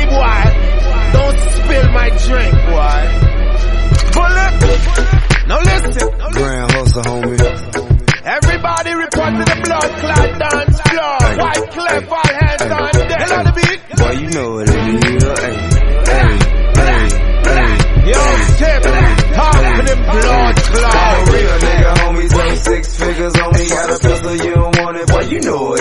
Hey boy, don't spill my drink, boy. Bullet. Now listen. Grand hustle, homie. Everybody report to the blood clot dance floor. Wyclef,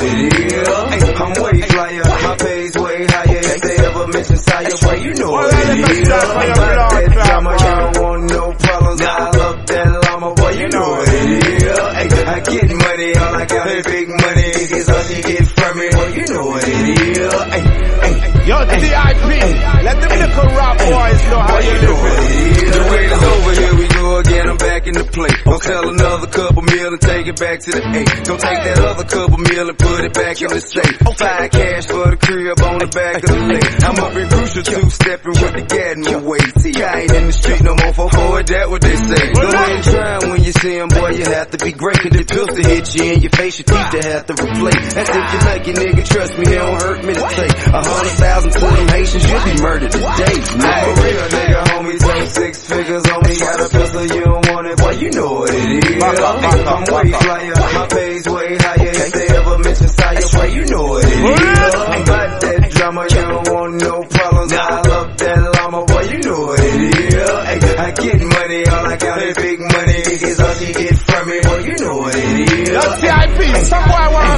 It is. I'm way flyer. My pay's way higher. If they ever mention Sire, boy, you know Well, it is. start About that drama, you don't want no problems. I love that llama, boy, you know it is. I get money, all I got is big money. It's all she get from me, boy, you know what it is. Yo, Tip. Let them little rap boys know how you do it. The wait in the play. Gonna sell another couple meal and take it back to the eight. Gonna take that other couple meal and put it back in the safe. Five cash for the crib on the back of the lake. I'm up in crucial two stepping with the Gatton way. See, I ain't in the street no more for forward, that what they say. Ahead and try when you see 'em, boy, you have to be great. Cause the pistol hit you in your face, your teeth to have to replace. That's if you like it, nigga, trust me, it don't hurt me to say. A hundred thousand to them Haitians, you'll be murdered today. I'm a real nigga, homie, say six figures on me. Got a pistol, you don't want it, boy, you know what it is. Back up, back up, I'm way back up. flyer, my pay's way higher. If they ever mention Sire, you know what it is. Ain't about that drama, you don't want no problems. I love that llama, boy, you know what it is. I get money, all I got is big money. It's all she get from me, boy, you know what it is. Yo, Tip. Some boy want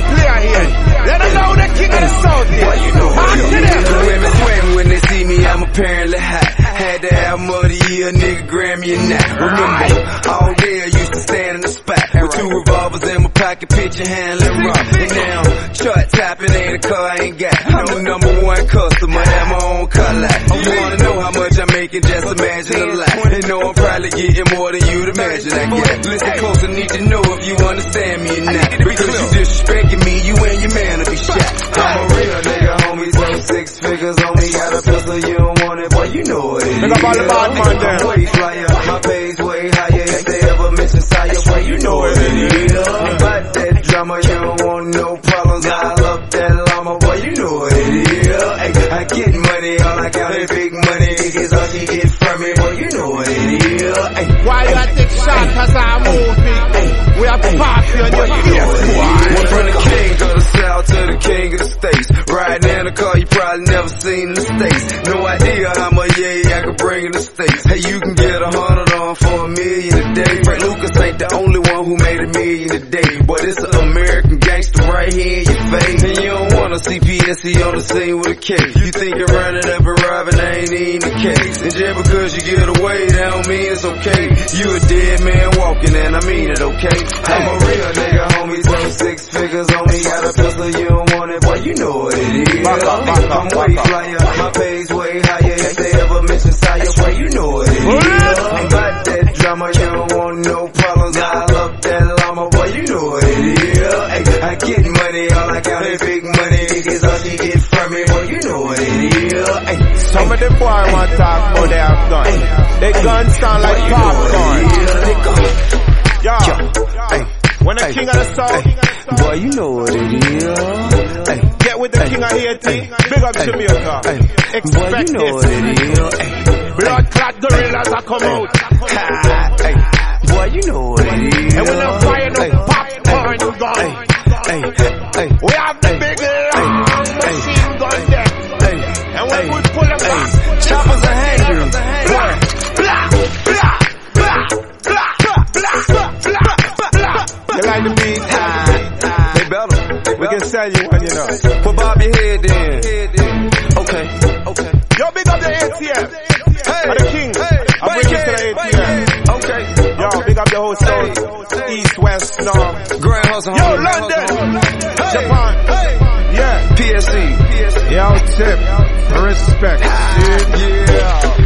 Had to have muddy year, nigga, Grammy and that. Remember, all day I used to stand in the spot. With two revolvers in my pocket, picture handling rock. And now, chart topping ain't a car I ain't got. I'm the number one customer, have my own car lot. You wanna know how much I'm making, just imagine a lot. And know I'm probably getting more than you'd imagine I get. Listen close, I need to know if you understand me or not. Because you disrespecting me, you and your man will be shot. I'm a real nigga, homie, so six figures on me. You know what it is. Pick up all the bad man there. I'm way flyer, my pay's way higher. If they ever mention Sire, boy, you know it is. About that drama, you don't want no problems. I love that llama, boy, you know it is. Ay, I get money, all I got is big money. It's all she get from me, boy, you know it is. Ay, Why you take shots as a movie? We have party on your face, Went boy. from the king of the south to the king of the states. Riding in a car you probably never seen in the states. Million a day. Frank Lucas ain't the only one who made a million a day. But it's an American gangster right here in your face. And you don't wanna see PSC on the scene with a K. You think you're running up and robbing, that ain't even the case. And just because you get away, that don't mean it's okay. You a dead man walking and I mean it, okay? I'm a real nigga, homie, so six figures on me. Got a pistol, you don't want it, boy, you know what it is. Back up, back up, I'm way flyer, my pay's way higher. If they ever mention Sire, boy, you know it I got is big money. It's all she get from me, boy, you know what it is. Ay, Some of the boy want to talk about they have gun. They guns sound like popcorn. Yo, when the king of the south, boy, you know what it is. Get with the king of Haiti, big up Jamaica. Boy, you Expect know what this. it is. Blood clot gorillas are come out. boy, you know what it is. Can sell you one, you know. Put Bobby head in. Okay, okay. Yo, big up the ATM. Hey, the king. I bring you to the ATM. Okay. Yo, big up the whole south, east, west, north. Grand hustle. Yo. London, Hey, Japan. Hey. Yeah. PSC. Yo, tip. Respect. Ah, yeah.